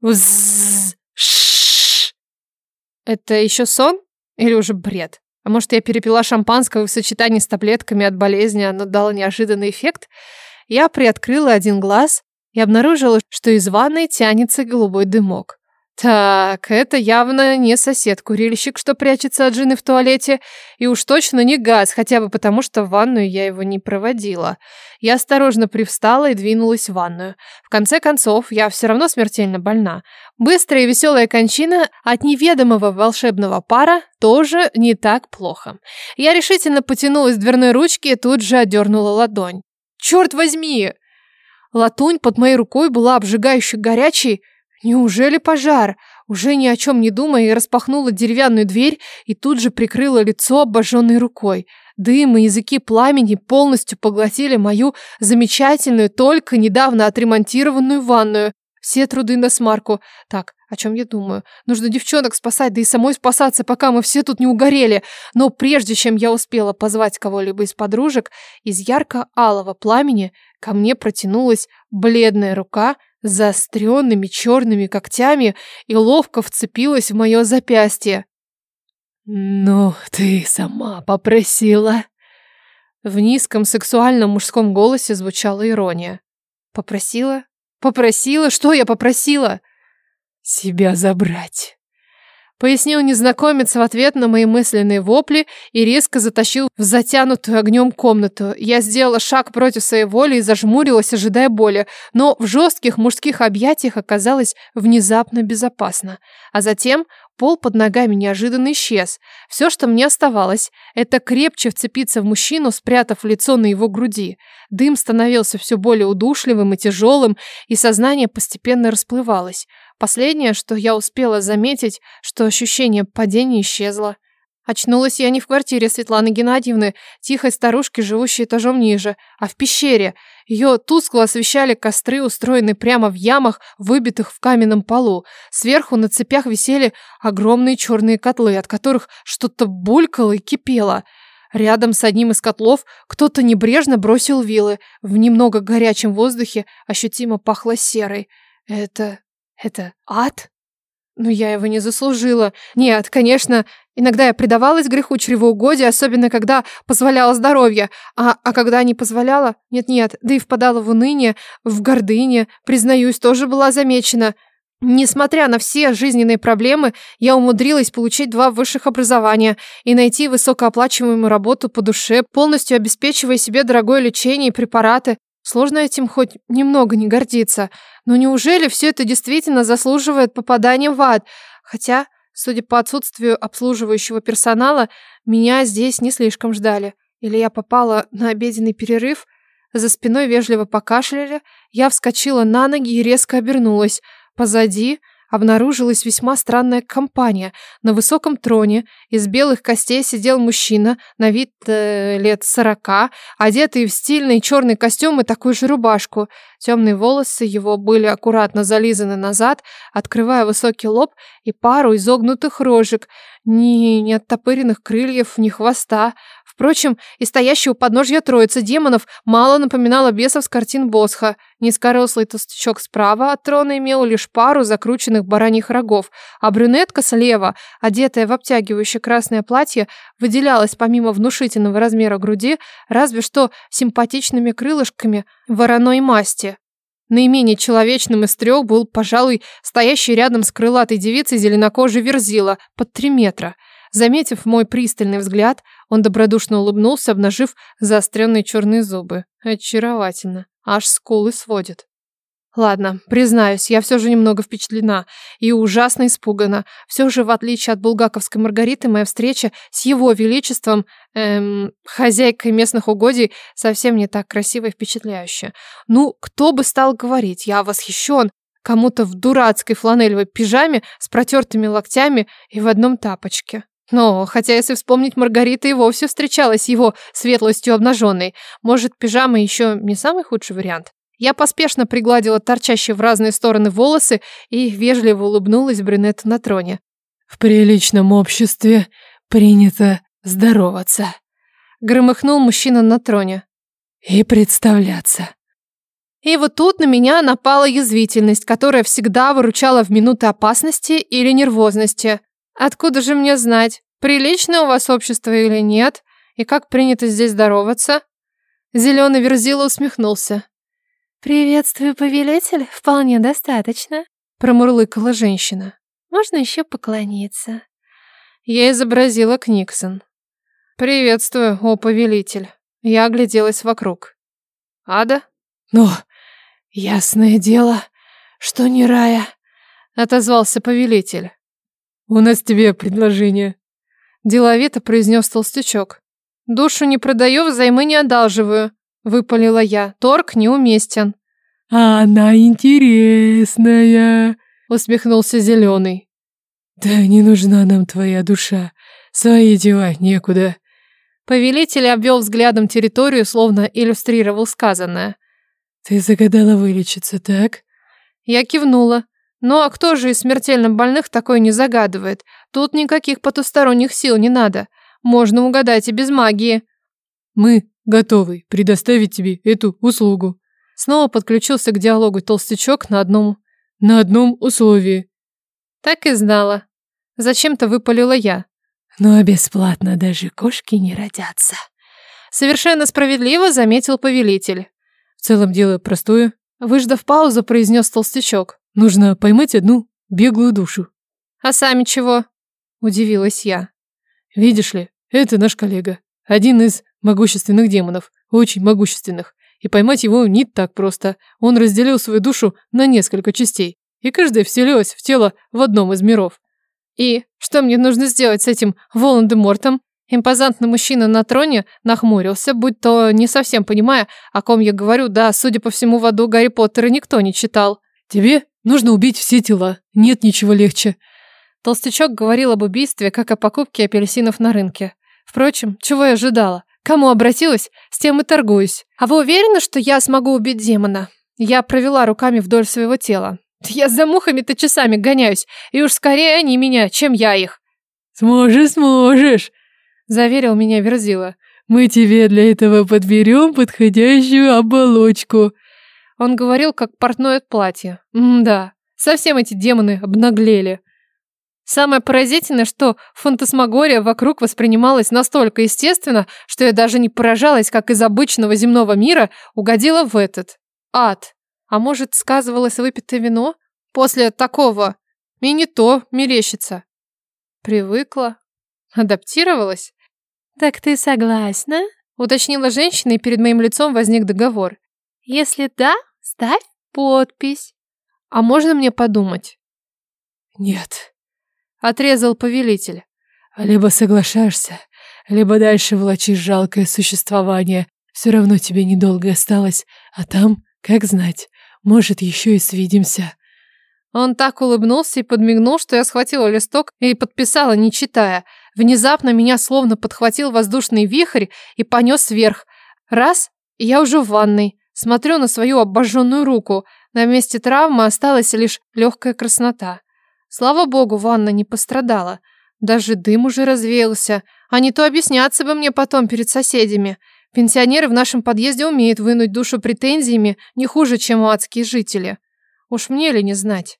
Взззз. Это еще сон? Или уже бред? А может, я перепила шампанского в сочетании с таблетками от болезни, оно дало неожиданный эффект? Я приоткрыла один глаз и обнаружила, что из ванной тянется голубой дымок. Так, это явно не сосед-курильщик, что прячется от жены в туалете, и уж точно не газ, хотя бы потому, что в ванную я его не проводила. Я осторожно привстала и двинулась в ванную. В конце концов, я все равно смертельно больна. Быстрая и веселая кончина от неведомого волшебного пара тоже не так плохо. Я решительно потянулась к дверной ручке и тут же отдернула ладонь. «Черт возьми!» Латунь под моей рукой была обжигающе горячей, Неужели пожар? Уже ни о чем не думая, я распахнула деревянную дверь и тут же прикрыла лицо обожженной рукой. Дым и языки пламени полностью поглотили мою замечательную, только недавно отремонтированную ванную. Все труды на смарку. Так, о чем я думаю? Нужно девчонок спасать, да и самой спасаться, пока мы все тут не угорели. Но прежде чем я успела позвать кого-либо из подружек, из ярко-алого пламени ко мне протянулась бледная рука заостренными черными когтями и ловко вцепилась в мое запястье. «Ну, ты сама попросила». В низком сексуальном мужском голосе звучала ирония. «Попросила? Попросила? Что я попросила?» «Себя забрать». Пояснил незнакомец в ответ на мои мысленные вопли и резко затащил в затянутую огнем комнату. Я сделала шаг против своей воли и зажмурилась, ожидая боли, но в жестких мужских объятиях оказалось внезапно безопасно. А затем пол под ногами неожиданно исчез. Все, что мне оставалось, это крепче вцепиться в мужчину, спрятав лицо на его груди. Дым становился все более удушливым и тяжелым, и сознание постепенно расплывалось. Последнее, что я успела заметить, что ощущение падения исчезло. Очнулась я не в квартире Светланы Геннадьевны, тихой старушки, живущей этажом ниже, а в пещере. Ее тускло освещали костры, устроенные прямо в ямах, выбитых в каменном полу. Сверху на цепях висели огромные черные котлы, от которых что-то булькало и кипело. Рядом с одним из котлов кто-то небрежно бросил вилы. В немного горячем воздухе ощутимо пахло серой. Это это ад? Но я его не заслужила. Нет, конечно, иногда я предавалась греху чревоугодия, особенно когда позволяла здоровье. А, а когда не позволяла, нет-нет, да и впадала в уныние, в гордыне, признаюсь, тоже была замечена. Несмотря на все жизненные проблемы, я умудрилась получить два высших образования и найти высокооплачиваемую работу по душе, полностью обеспечивая себе дорогое лечение и препараты. Сложно этим хоть немного не гордиться. Но неужели все это действительно заслуживает попадания в ад? Хотя, судя по отсутствию обслуживающего персонала, меня здесь не слишком ждали. Или я попала на обеденный перерыв? За спиной вежливо покашляли. Я вскочила на ноги и резко обернулась. Позади обнаружилась весьма странная компания. На высоком троне из белых костей сидел мужчина, на вид э, лет сорока, одетый в стильный черный костюм и такую же рубашку. Темные волосы его были аккуратно зализаны назад, открывая высокий лоб и пару изогнутых рожек, ни, ни оттопыренных крыльев, ни хвоста. Впрочем, и стоящий у подножья троицы демонов мало напоминала бесов с картин Босха. Низкорослый толстячок справа от трона имел лишь пару закрученных бараньих рогов, а брюнетка слева, одетая в обтягивающее красное платье, выделялась помимо внушительного размера груди разве что симпатичными крылышками вороной масти. Наименее человечным из трех был, пожалуй, стоящий рядом с крылатой девицей зеленокожий верзила под три метра – Заметив мой пристальный взгляд, он добродушно улыбнулся, обнажив заостренные черные зубы. Очаровательно. Аж скулы сводит. Ладно, признаюсь, я все же немного впечатлена и ужасно испугана. Все же, в отличие от булгаковской Маргариты, моя встреча с его величеством, эм, хозяйкой местных угодий, совсем не так красиво и впечатляюще. Ну, кто бы стал говорить, я восхищен кому-то в дурацкой фланелевой пижаме с протертыми локтями и в одном тапочке. Но, хотя если вспомнить, Маргарита и вовсе встречалась его светлостью обнаженной. Может, пижама еще не самый худший вариант? Я поспешно пригладила торчащие в разные стороны волосы и вежливо улыбнулась брюнету на троне. «В приличном обществе принято здороваться», — громыхнул мужчина на троне. «И представляться». И вот тут на меня напала язвительность, которая всегда выручала в минуты опасности или нервозности. Откуда же мне знать, приличное у вас общество или нет, и как принято здесь здороваться? Зеленый верзила усмехнулся. «Приветствую, повелитель, вполне достаточно», — промурлыкала женщина. «Можно еще поклониться». Я изобразила Книксон. «Приветствую, о повелитель». Я огляделась вокруг. «Ада?» «Ну, ясное дело, что не рая», — отозвался повелитель. «У нас тебе предложение», — деловито произнес толстячок. «Душу не продаю, взаймы не одалживаю», — выпалила я. «Торг неуместен». «А она интересная», — усмехнулся Зеленый. «Да не нужна нам твоя душа, свои дела некуда». Повелитель обвел взглядом территорию, словно иллюстрировал сказанное. «Ты загадала вылечиться, так?» Я кивнула. Ну а кто же из смертельно больных такой не загадывает? Тут никаких потусторонних сил не надо. Можно угадать и без магии. Мы готовы предоставить тебе эту услугу. Снова подключился к диалогу толстячок на одном... На одном условии. Так и знала. Зачем-то выпалила я. Но бесплатно даже кошки не родятся. Совершенно справедливо заметил повелитель. В целом дело простое. Выждав паузу, произнес толстячок. Нужно поймать одну беглую душу. А сами чего? Удивилась я. Видишь ли, это наш коллега. Один из могущественных демонов. Очень могущественных. И поймать его не так просто. Он разделил свою душу на несколько частей. И каждая вселилась в тело в одном из миров. И что мне нужно сделать с этим Волан-де-Мортом? Импозантный мужчина на троне нахмурился, будь то не совсем понимая, о ком я говорю, да, судя по всему, в аду Гарри Поттера никто не читал. Тебе Нужно убить все тела. Нет ничего легче. Толстячок говорил об убийстве, как о покупке апельсинов на рынке. Впрочем, чего я ожидала? Кому обратилась, с тем и торгуюсь. А вы уверены, что я смогу убить демона? Я провела руками вдоль своего тела. Я за мухами-то часами гоняюсь, и уж скорее они меня, чем я их. Сможешь, сможешь, заверил меня Верзила. Мы тебе для этого подберем подходящую оболочку. Он говорил, как портной от платья. М-да, совсем эти демоны обнаглели. Самое поразительное, что фантасмагория вокруг воспринималась настолько естественно, что я даже не поражалась, как из обычного земного мира угодила в этот ад. А может, сказывалось выпитое вино? После такого и не то мерещится. Привыкла, адаптировалась. «Так ты согласна?» Уточнила женщина, и перед моим лицом возник договор. Если да, ставь подпись. А можно мне подумать? Нет. Отрезал повелитель. Либо соглашаешься, либо дальше влачишь жалкое существование. Все равно тебе недолго осталось, а там, как знать, может, еще и свидимся. Он так улыбнулся и подмигнул, что я схватила листок и подписала, не читая. Внезапно меня словно подхватил воздушный вихрь и понес вверх. Раз, и я уже в ванной. Смотрю на свою обожженную руку. На месте травмы осталась лишь легкая краснота. Слава богу, ванна не пострадала. Даже дым уже развеялся. А не то объясняться бы мне потом перед соседями. Пенсионеры в нашем подъезде умеют вынуть душу претензиями не хуже, чем адские жители. Уж мне ли не знать.